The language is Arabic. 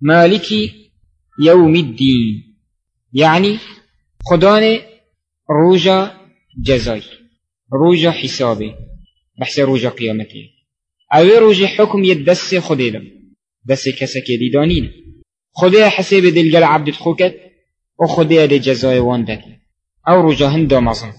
مالك يوم الدين. يعني خدان روجا جزاي روجا حسابي بحث روجا قيامتي أو روجا حكم يدس خده دم. دس كسك ديدانين خده حساب دلگل عبد الخوكت و خده ده جزاي وان أو روجا هندا دامازن